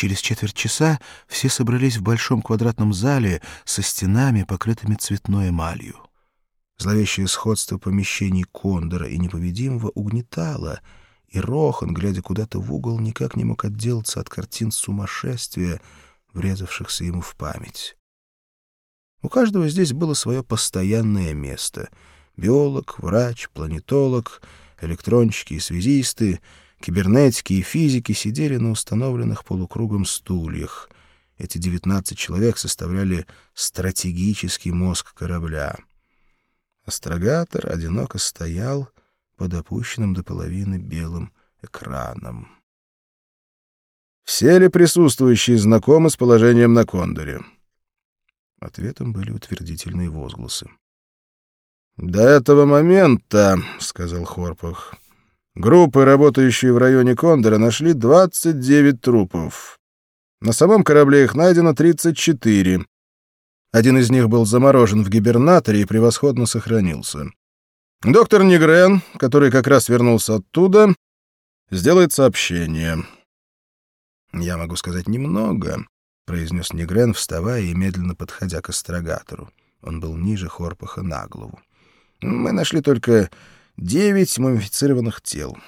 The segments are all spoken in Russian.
Через четверть часа все собрались в большом квадратном зале со стенами, покрытыми цветной эмалью. Зловещее сходство помещений Кондора и Непобедимого угнетало, и Рохан, глядя куда-то в угол, никак не мог отделаться от картин сумасшествия, врезавшихся ему в память. У каждого здесь было свое постоянное место — биолог, врач, планетолог, электронщики и связисты, кибернетики и физики сидели на установленных полукругом стульях. Эти девятнадцать человек составляли стратегический мозг корабля. Астрогатор одиноко стоял под опущенным до половины белым экраном. «Все ли присутствующие знакомы с положением на Кондоре?» Ответом были утвердительные возгласы. «До этого момента, — сказал Хорпах, — группы, работающие в районе Кондора, нашли 29 трупов. На самом корабле их найдено 34. Один из них был заморожен в гибернаторе и превосходно сохранился. Доктор Негрен, который как раз вернулся оттуда, сделает сообщение. Я могу сказать немного, произнес Негрен, вставая и медленно подходя к астрогатору. Он был ниже Хорпаха на голову. «Мы нашли только девять мумифицированных тел.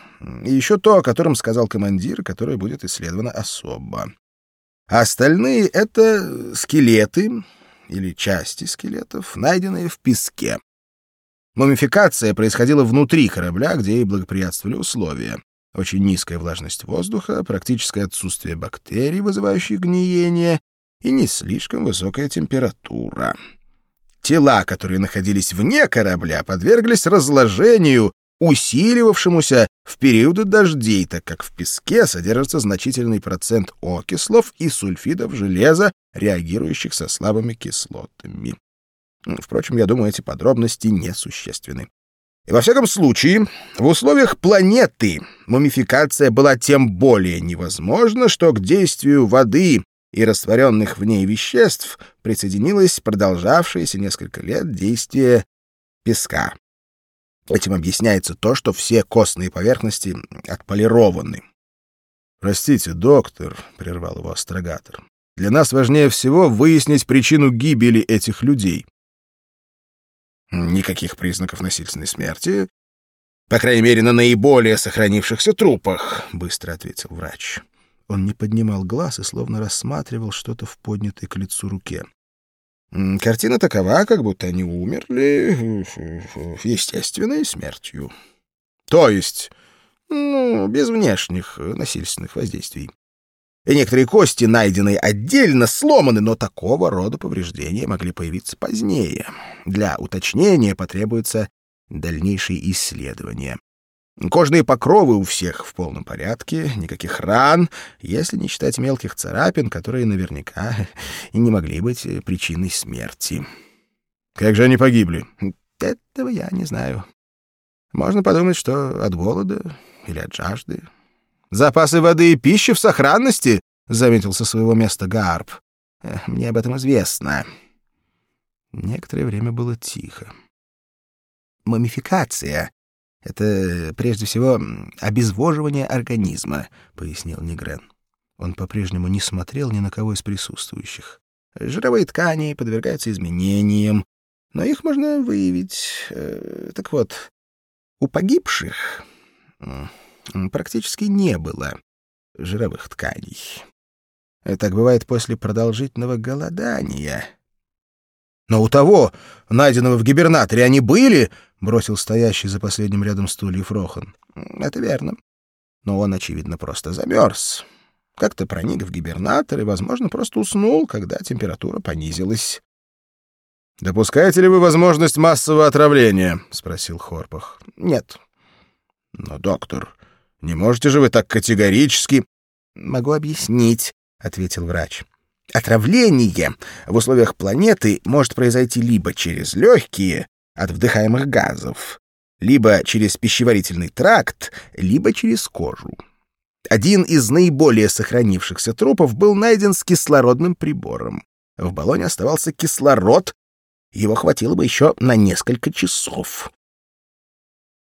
И еще то, о котором сказал командир, которое будет исследовано особо. А остальные — это скелеты или части скелетов, найденные в песке. Мумификация происходила внутри корабля, где и благоприятствовали условия очень низкая влажность воздуха, практическое отсутствие бактерий, вызывающих гниение, и не слишком высокая температура. Тела, которые находились вне корабля, подверглись разложению, усиливавшемуся в периоды дождей, так как в песке содержится значительный процент окислов и сульфидов железа, реагирующих со слабыми кислотами. Впрочем, я думаю, эти подробности несущественны. И во всяком случае, в условиях планеты мумификация была тем более невозможна, что к действию воды и растворенных в ней веществ присоединилось продолжавшееся несколько лет действие песка. Этим объясняется то, что все костные поверхности отполированы. «Простите, доктор», — прервал его астрогатор, — «для нас важнее всего выяснить причину гибели этих людей. Никаких признаков насильственной смерти. По крайней мере, на наиболее сохранившихся трупах, — быстро ответил врач. Он не поднимал глаз и словно рассматривал что-то в поднятой к лицу руке. Картина такова, как будто они умерли естественной смертью. То есть, ну, без внешних насильственных воздействий. И некоторые кости, найденные отдельно, сломаны, но такого рода повреждения могли появиться позднее. Для уточнения потребуются дальнейшие исследования. Кожные покровы у всех в полном порядке, никаких ран, если не считать мелких царапин, которые наверняка и не могли быть причиной смерти. Как же они погибли? Этого я не знаю. Можно подумать, что от голода или от жажды. Запасы воды и пищи в сохранности, — заметил со своего места Гарп. Мне об этом известно. Некоторое время было тихо. «Мумификация — это, прежде всего, обезвоживание организма», — пояснил Негрен. Он по-прежнему не смотрел ни на кого из присутствующих. «Жировые ткани подвергаются изменениям, но их можно выявить. Э, так вот, у погибших практически не было жировых тканей. Так бывает после продолжительного голодания. «Но у того, найденного в гибернаторе, они были?» — бросил стоящий за последним рядом стульев Рохан. «Это верно. Но он, очевидно, просто замерз. Как-то проник в гибернатор и, возможно, просто уснул, когда температура понизилась». «Допускаете ли вы возможность массового отравления?» — спросил Хорпах. «Нет». «Но, доктор, не можете же вы так категорически...» «Могу объяснить», — ответил врач. «Отравление в условиях планеты может произойти либо через легкие от вдыхаемых газов, либо через пищеварительный тракт, либо через кожу. Один из наиболее сохранившихся трупов был найден с кислородным прибором. В баллоне оставался кислород, его хватило бы еще на несколько часов.